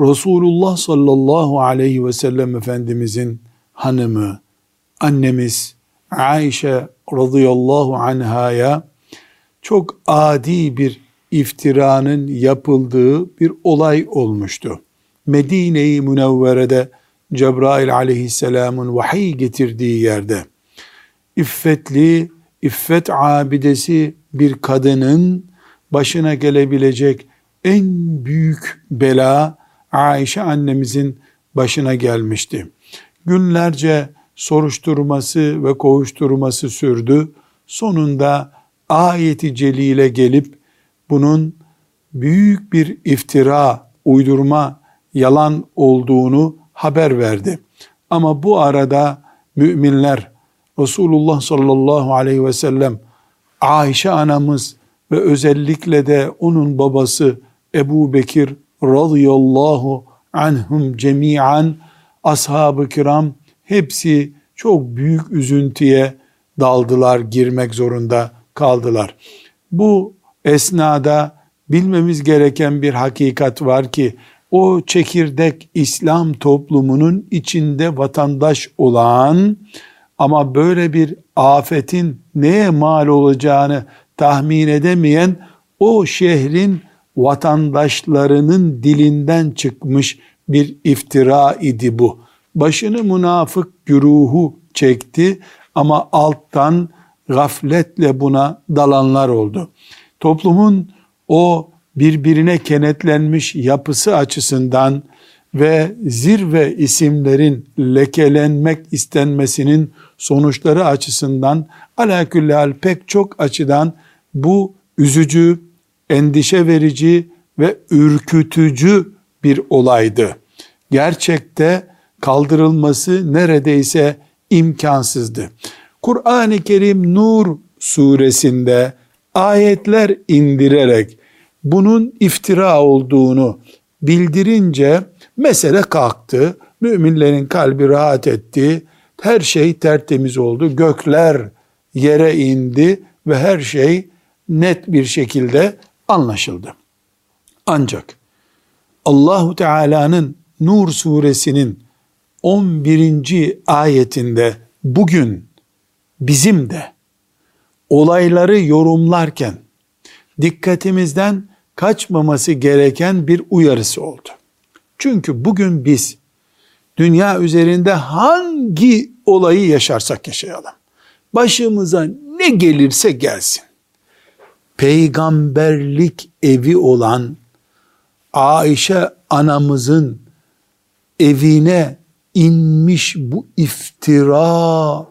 Resulullah sallallahu aleyhi ve sellem Efendimizin hanımı, annemiz Aişe radıyallahu anhaya çok adi bir iftiranın yapıldığı bir olay olmuştu. Medine-i Münevvere'de Cebrail aleyhisselamın vahiy getirdiği yerde iffetli, iffet abidesi bir kadının başına gelebilecek en büyük bela Ayşe annemizin başına gelmişti. Günlerce soruşturması ve kovuşturması sürdü. Sonunda ayeti celile gelip bunun büyük bir iftira, uydurma, yalan olduğunu haber verdi. Ama bu arada müminler Resulullah sallallahu aleyhi ve sellem Ayşe anamız ve özellikle de onun babası Ebu Bekir radıyallahu anhum cemiyan ashab-ı kiram hepsi çok büyük üzüntüye daldılar, girmek zorunda kaldılar. Bu esnada bilmemiz gereken bir hakikat var ki o çekirdek İslam toplumunun içinde vatandaş olan ama böyle bir afetin neye mal olacağını tahmin edemeyen o şehrin vatandaşlarının dilinden çıkmış bir iftira idi bu. Başını münafık güruhu çekti ama alttan gafletle buna dalanlar oldu. Toplumun o birbirine kenetlenmiş yapısı açısından ve zirve isimlerin lekelenmek istenmesinin sonuçları açısından alaküllal pek çok açıdan bu üzücü, endişe verici ve ürkütücü bir olaydı. Gerçekte kaldırılması neredeyse imkansızdı. Kur'an-ı Kerim Nur suresinde ayetler indirerek bunun iftira olduğunu bildirince mesele kalktı. Müminlerin kalbi rahat etti. Her şey tertemiz oldu. Gökler yere indi ve her şey net bir şekilde anlaşıldı. Ancak Allahu Teala'nın Nur suresinin 11. ayetinde bugün bizim de olayları yorumlarken dikkatimizden kaçmaması gereken bir uyarısı oldu. Çünkü bugün biz dünya üzerinde hangi olayı yaşarsak yaşayalım. Başımıza ne gelirse gelsin. Peygamberlik evi olan Ayşe anamızın evine inmiş bu iftira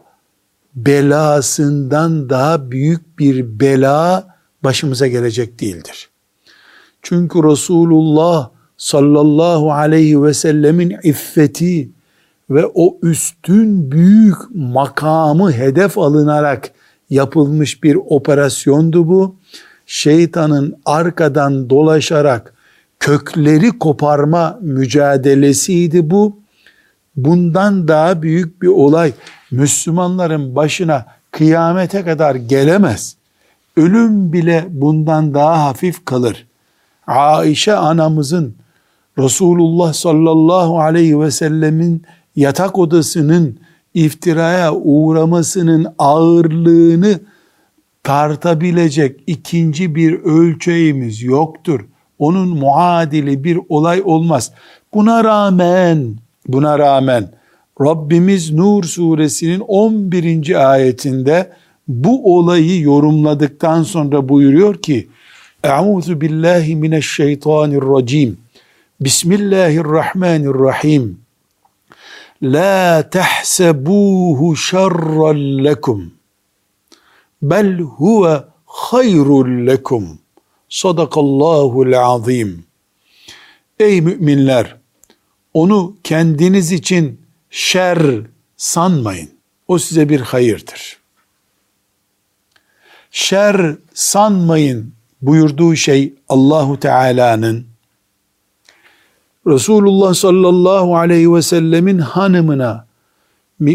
belasından daha büyük bir bela başımıza gelecek değildir. Çünkü Resulullah sallallahu aleyhi ve sellemin iffeti ve o üstün büyük makamı hedef alınarak yapılmış bir operasyondu bu. Şeytanın arkadan dolaşarak kökleri koparma mücadelesiydi bu. Bundan daha büyük bir olay Müslümanların başına kıyamete kadar gelemez. Ölüm bile bundan daha hafif kalır. Aişe anamızın Resulullah sallallahu aleyhi ve sellemin yatak odasının iftiraya uğramasının ağırlığını tartabilecek ikinci bir ölçeğimiz yoktur. Onun muadili bir olay olmaz. Buna rağmen, buna rağmen Rabbimiz Nur suresinin 11. ayetinde bu olayı yorumladıktan sonra buyuruyor ki Euzu billahi mineşşeytanirracim. Bismillahirrahmanirrahim. La tahsebuhu şerran lekum. Bel huve hayrun lekum. Sadakallahul azim. Ey müminler! onu kendiniz için şer sanmayın. O size bir hayırdır. Şer sanmayın buyurduğu şey Allahu Teala'nın Resulullah sallallahu aleyhi ve sellemin hanımına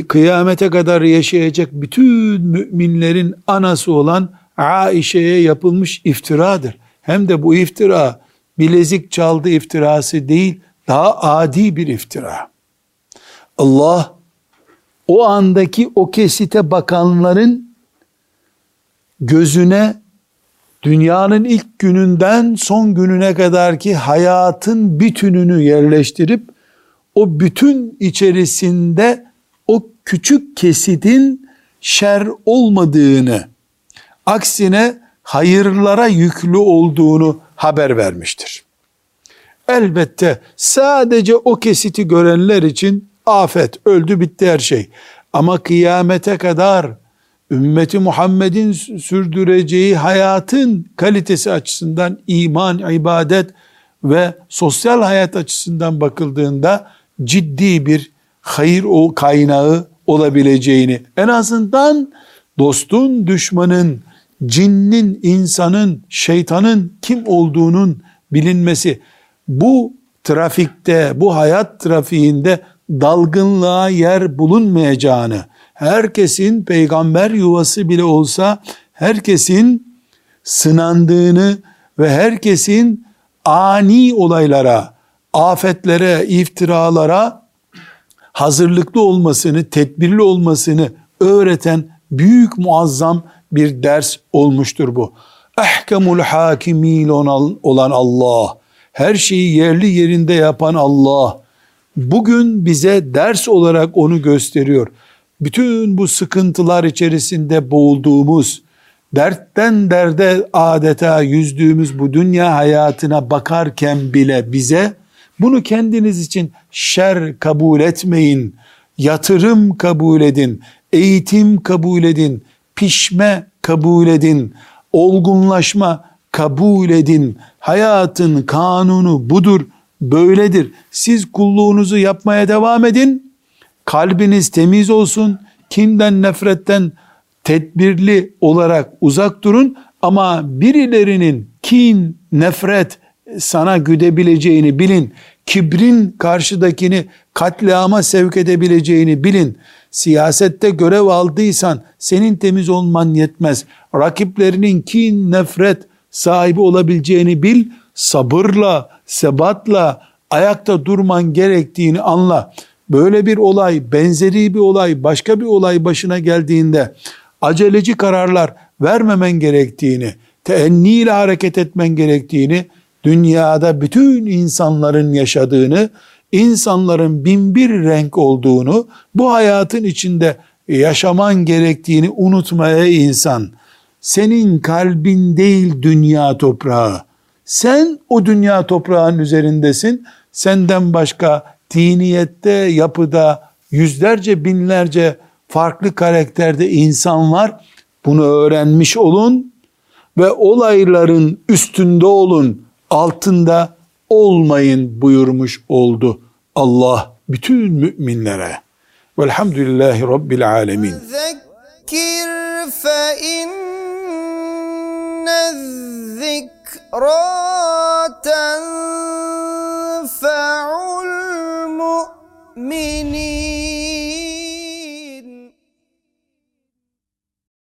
kıyamete kadar yaşayacak bütün müminlerin anası olan Aişe'ye yapılmış iftiradır. Hem de bu iftira bilezik çaldı iftirası değil, daha adi bir iftira. Allah o andaki o kesite bakanların gözüne dünyanın ilk gününden son gününe kadar ki hayatın bütününü yerleştirip o bütün içerisinde o küçük kesitin şer olmadığını aksine hayırlara yüklü olduğunu haber vermiştir. Elbette sadece o kesiti görenler için afet, öldü bitti her şey. Ama kıyamete kadar ümmeti Muhammed'in sürdüreceği hayatın kalitesi açısından iman, ibadet ve sosyal hayat açısından bakıldığında ciddi bir hayır o kaynağı olabileceğini en azından dostun, düşmanın, cinnin, insanın, şeytanın kim olduğunun bilinmesi. Bu trafikte, bu hayat trafiğinde dalgınlığa yer bulunmayacağını, herkesin peygamber yuvası bile olsa herkesin sınandığını ve herkesin ani olaylara, afetlere, iftiralara hazırlıklı olmasını, tedbirli olmasını öğreten büyük muazzam bir ders olmuştur bu. Ehkemul hakimin olan Allah, her şeyi yerli yerinde yapan Allah, bugün bize ders olarak onu gösteriyor. Bütün bu sıkıntılar içerisinde boğulduğumuz, dertten derde adeta yüzdüğümüz bu dünya hayatına bakarken bile bize, bunu kendiniz için şer kabul etmeyin, yatırım kabul edin, eğitim kabul edin, pişme kabul edin, olgunlaşma kabul edin. Hayatın kanunu budur, böyledir. Siz kulluğunuzu yapmaya devam edin. Kalbiniz temiz olsun. Kinden, nefretten tedbirli olarak uzak durun. Ama birilerinin kin, nefret sana güdebileceğini bilin. Kibrin karşıdakini katliama sevk edebileceğini bilin. Siyasette görev aldıysan senin temiz olman yetmez. Rakiplerinin kin, nefret sahibi olabileceğini bil. Sabırla, sebatla ayakta durman gerektiğini anla. Böyle bir olay, benzeri bir olay, başka bir olay başına geldiğinde aceleci kararlar vermemen gerektiğini, teenniyle hareket etmen gerektiğini, dünyada bütün insanların yaşadığını, insanların bin bir renk olduğunu, bu hayatın içinde yaşaman gerektiğini unutmaya insan. Senin kalbin değil dünya toprağı. Sen o dünya toprağın üzerindesin. Senden başka diniyette, yapıda yüzlerce, binlerce farklı karakterde insan var. Bunu öğrenmiş olun ve olayların üstünde olun, altında olmayın buyurmuş oldu Allah bütün müminlere. Velhamdülillahi Rabbil alemin. Zekkir fe inne zikra tenfe'ul mu'minin.